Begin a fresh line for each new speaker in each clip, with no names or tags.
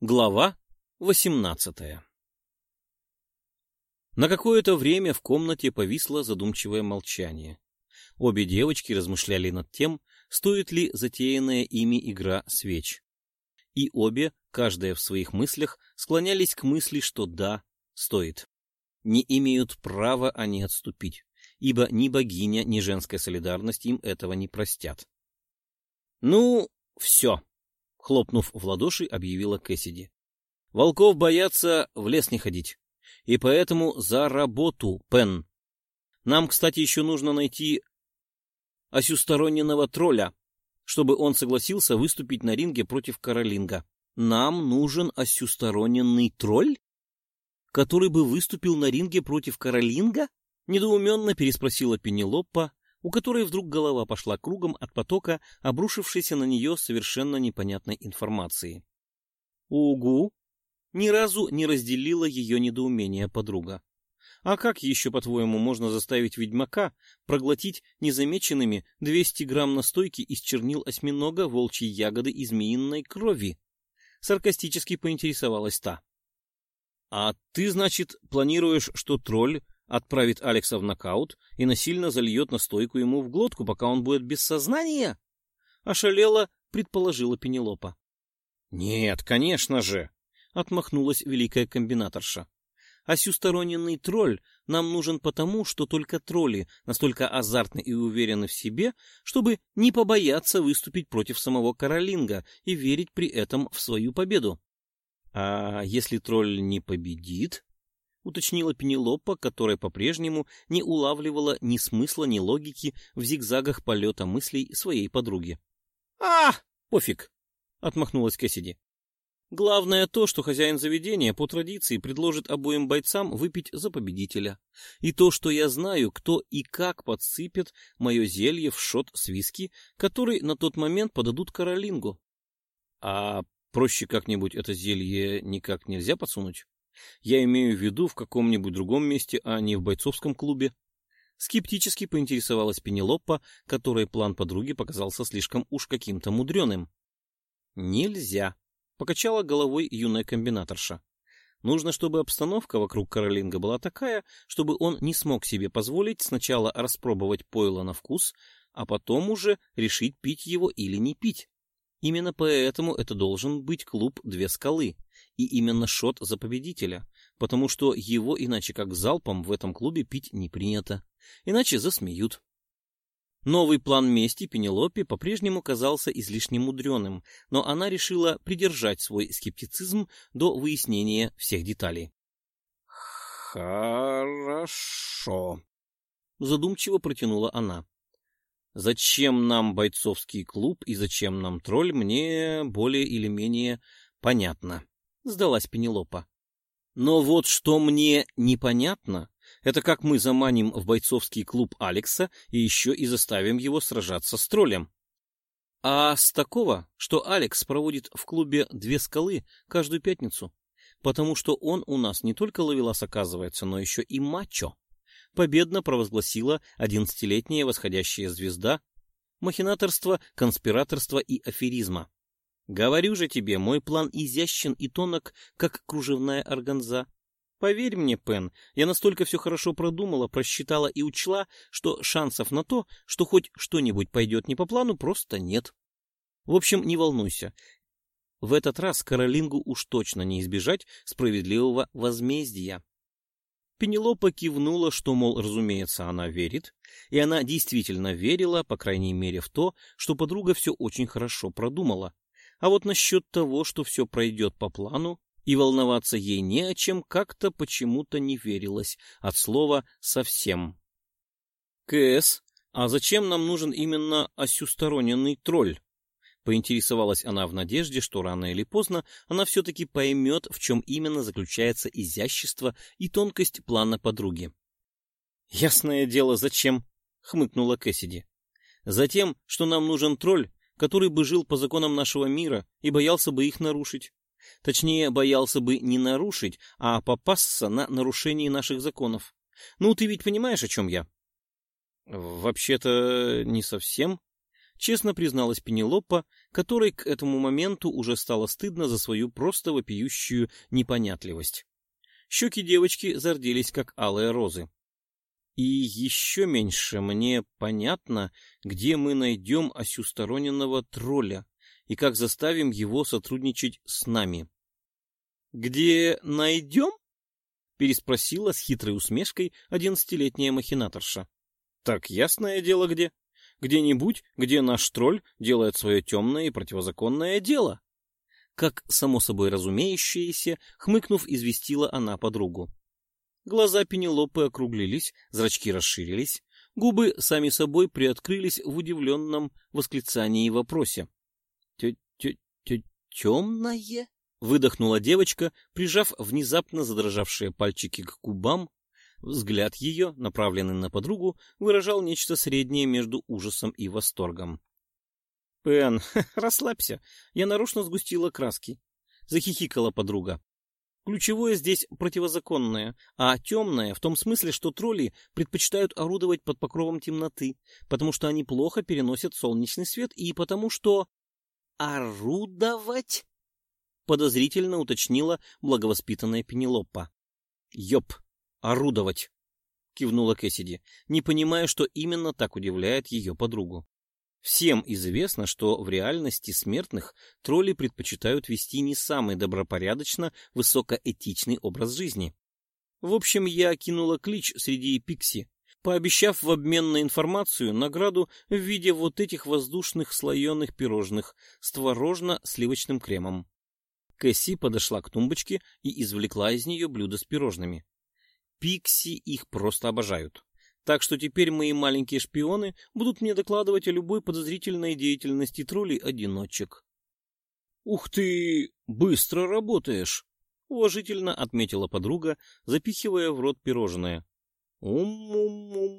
Глава восемнадцатая На какое-то время в комнате повисло задумчивое молчание. Обе девочки размышляли над тем, стоит ли затеянная ими игра свеч. И обе, каждая в своих мыслях, склонялись к мысли, что да, стоит. Не имеют права они отступить, ибо ни богиня, ни женская солидарность им этого не простят. — Ну, все, хлопнув в ладоши, объявила Кэссиди. Волков боятся в лес не ходить. И поэтому за работу, Пен. Нам, кстати, еще нужно найти осюсторонненного тролля, чтобы он согласился выступить на ринге против Каролинга. Нам нужен осюстороненный тролль? Который бы выступил на ринге против Каролинга? Недоуменно переспросила Пенелопа, у которой вдруг голова пошла кругом от потока, обрушившейся на нее совершенно непонятной информации. «Угу!» Ни разу не разделила ее недоумение подруга. «А как еще, по-твоему, можно заставить ведьмака проглотить незамеченными 200 грамм настойки из чернил осьминога, волчьей ягоды и змеиной крови?» Саркастически поинтересовалась та. «А ты, значит, планируешь, что тролль отправит Алекса в нокаут и насильно зальет настойку ему в глотку, пока он будет без сознания? Ошалела, предположила Пенелопа. Нет, конечно же, отмахнулась великая комбинаторша. Осюстороненный тролль нам нужен потому, что только тролли настолько азартны и уверены в себе, чтобы не побояться выступить против самого Каролинга и верить при этом в свою победу. А если тролль не победит, уточнила Пенелопа, которая по-прежнему не улавливала ни смысла, ни логики в зигзагах полета мыслей своей подруги. — А, пофиг! — отмахнулась Кэссиди. — Главное то, что хозяин заведения по традиции предложит обоим бойцам выпить за победителя. И то, что я знаю, кто и как подсыпет мое зелье в шот с виски, который на тот момент подадут Каролингу. — А проще как-нибудь это зелье никак нельзя подсунуть? Я имею в виду в каком-нибудь другом месте, а не в бойцовском клубе. Скептически поинтересовалась Пенелопа, которой план подруги показался слишком уж каким-то мудреным. «Нельзя», — покачала головой юная комбинаторша. «Нужно, чтобы обстановка вокруг Каролинга была такая, чтобы он не смог себе позволить сначала распробовать пойло на вкус, а потом уже решить, пить его или не пить. Именно поэтому это должен быть клуб «Две скалы», и именно шот за победителя, потому что его иначе как залпом в этом клубе пить не принято, иначе засмеют. Новый план мести Пенелопе по-прежнему казался излишне мудреным, но она решила придержать свой скептицизм до выяснения всех деталей. «Хорошо», — задумчиво протянула она. «Зачем нам бойцовский клуб и зачем нам тролль, мне более или менее понятно сдалась Пенелопа. Но вот что мне непонятно, это как мы заманим в бойцовский клуб Алекса и еще и заставим его сражаться с троллем. А с такого, что Алекс проводит в клубе две скалы каждую пятницу, потому что он у нас не только ловелас оказывается, но еще и мачо. Победно провозгласила одиннадцатилетняя восходящая звезда махинаторства, конспираторства и аферизма. Говорю же тебе, мой план изящен и тонок, как кружевная органза. Поверь мне, Пен, я настолько все хорошо продумала, просчитала и учла, что шансов на то, что хоть что-нибудь пойдет не по плану, просто нет. В общем, не волнуйся. В этот раз Каролингу уж точно не избежать справедливого возмездия. Пенелопа кивнула, что, мол, разумеется, она верит, и она действительно верила, по крайней мере, в то, что подруга все очень хорошо продумала. А вот насчет того, что все пройдет по плану, и волноваться ей не о чем, как-то почему-то не верилось от слова «совсем». «КС, а зачем нам нужен именно осюстороненный тролль?» Поинтересовалась она в надежде, что рано или поздно она все-таки поймет, в чем именно заключается изящество и тонкость плана подруги. «Ясное дело, зачем?» — хмыкнула Кэссиди. «Затем, что нам нужен тролль, который бы жил по законам нашего мира и боялся бы их нарушить. Точнее, боялся бы не нарушить, а попасться на нарушении наших законов. Ну, ты ведь понимаешь, о чем я? Вообще-то не совсем. честно призналась Пенелопа, которой к этому моменту уже стало стыдно за свою просто вопиющую непонятливость. Щеки девочки зарделись, как алые розы. И еще меньше мне понятно, где мы найдем осюстороненного тролля и как заставим его сотрудничать с нами. — Где найдем? — переспросила с хитрой усмешкой одиннадцатилетняя махинаторша. — Так ясное дело где. Где-нибудь, где наш тролль делает свое темное и противозаконное дело. Как само собой разумеющееся, хмыкнув, известила она подругу. Глаза Пенелопы округлились, зрачки расширились, губы сами собой приоткрылись в удивленном восклицании и вопросе. «Темное?» — выдохнула девочка, прижав внезапно задрожавшие пальчики к губам. Взгляд ее, направленный на подругу, выражал нечто среднее между ужасом и восторгом. «Пен, расслабься, я нарочно сгустила краски», — захихикала подруга. Ключевое здесь противозаконное, а темное в том смысле, что тролли предпочитают орудовать под покровом темноты, потому что они плохо переносят солнечный свет и потому что... «Орудовать?» — подозрительно уточнила благовоспитанная Пенелопа. «Ёп, орудовать!» — кивнула Кэссиди, не понимая, что именно так удивляет ее подругу. Всем известно, что в реальности смертных тролли предпочитают вести не самый добропорядочно высокоэтичный образ жизни. В общем, я кинула клич среди пикси, пообещав в обмен на информацию награду в виде вот этих воздушных слоеных пирожных с творожно-сливочным кремом. Кэсси подошла к тумбочке и извлекла из нее блюдо с пирожными. Пикси их просто обожают. Так что теперь мои маленькие шпионы будут мне докладывать о любой подозрительной деятельности троллей-одиночек. — Ух ты, быстро работаешь! — уважительно отметила подруга, запихивая в рот пирожное. Ум-ум-ум-ум,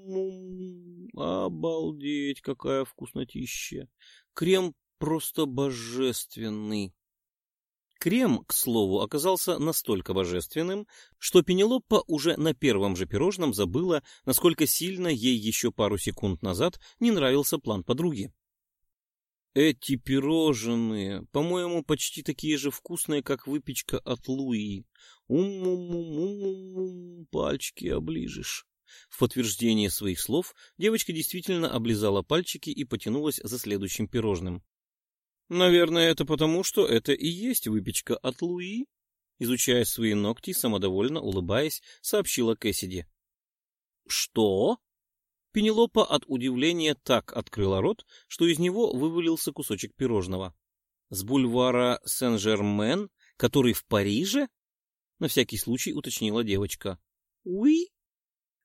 обалдеть, какая вкуснотища! Крем просто божественный. Крем, к слову, оказался настолько божественным, что Пенелопа уже на первом же пирожном забыла, насколько сильно ей еще пару секунд назад не нравился план подруги. Эти пирожные, по-моему, почти такие же вкусные, как выпечка от Луи. Ум-ум-ум-ум-ум, пальчики оближешь. В подтверждение своих слов девочка действительно облизала пальчики и потянулась за следующим пирожным. Наверное, это потому, что это и есть выпечка от Луи, изучая свои ногти, самодовольно улыбаясь, сообщила Кэссиди. Что? Пенелопа от удивления так открыла рот, что из него вывалился кусочек пирожного. С бульвара Сен-Жермен, который в Париже? На всякий случай уточнила девочка. Уи?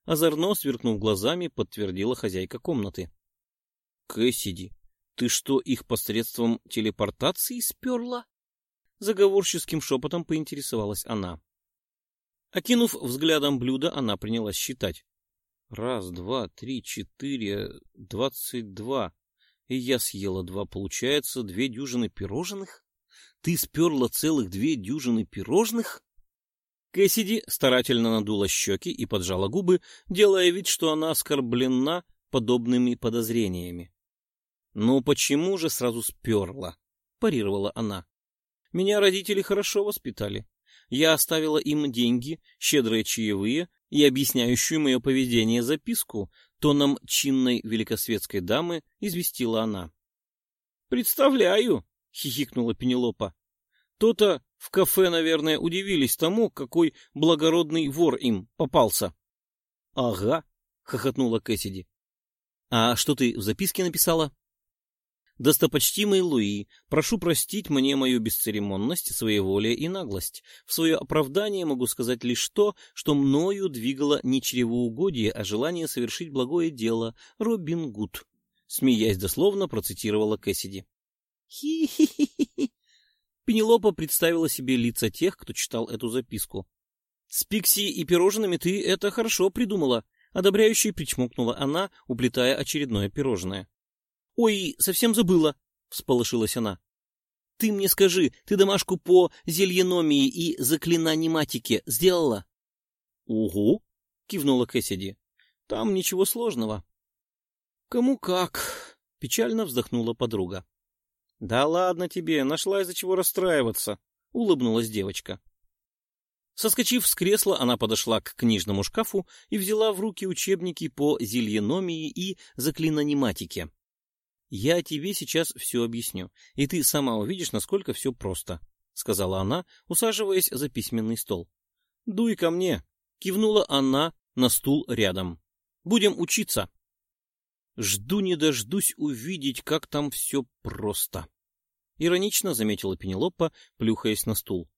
Озорно сверкнув глазами, подтвердила хозяйка комнаты. Кэссиди, ты что, их посредством телепортации сперла? Заговорческим шепотом поинтересовалась она. Окинув взглядом блюдо, она принялась считать. Раз, два, три, четыре, двадцать два. И я съела два. Получается, две дюжины пирожных? Ты сперла целых две дюжины пирожных? Кэссиди старательно надула щеки и поджала губы, делая вид, что она оскорблена подобными подозрениями. «Ну почему же сразу сперла?» — парировала она. «Меня родители хорошо воспитали. Я оставила им деньги, щедрые чаевые и объясняющую мое поведение записку, тоном чинной великосветской дамы известила она. «Представляю!» — хихикнула Пенелопа. «То-то в кафе, наверное, удивились тому, какой благородный вор им попался». «Ага», — хохотнула Кэссиди. «А что ты в записке написала?» Достопочтимый Луи, прошу простить мне мою бесцеремонность, своеволие и наглость. В свое оправдание могу сказать лишь то, что мною двигало не чревоугодие, а желание совершить благое дело. Робин Гуд. Смеясь дословно, процитировала Кэссиди. Хи-хи-хи-хи. Пенелопа представила себе лица тех, кто читал эту записку. С пикси и пирожными ты это хорошо придумала. Одобряюще причмокнула она, уплетая очередное пирожное. — Ой, совсем забыла, — всполошилась она. — Ты мне скажи, ты домашку по зельеномии и заклинаниматике сделала? — Угу, — кивнула Кэссиди. — Там ничего сложного. — Кому как, — Печально вздохнула подруга. — Да ладно тебе, нашла из-за чего расстраиваться, — улыбнулась девочка. Соскочив с кресла, она подошла к книжному шкафу и взяла в руки учебники по зельеномии и заклинаниматике. «Я тебе сейчас все объясню, и ты сама увидишь, насколько все просто», — сказала она, усаживаясь за письменный стол. «Дуй ко мне», — кивнула она на стул рядом. «Будем учиться». «Жду не дождусь увидеть, как там все просто», — иронично заметила Пенелопа, плюхаясь на стул.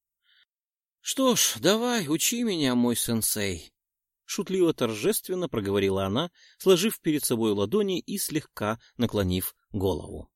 «Что ж, давай, учи меня, мой сенсей», — шутливо-торжественно проговорила она, сложив перед собой ладони и слегка наклонив голову.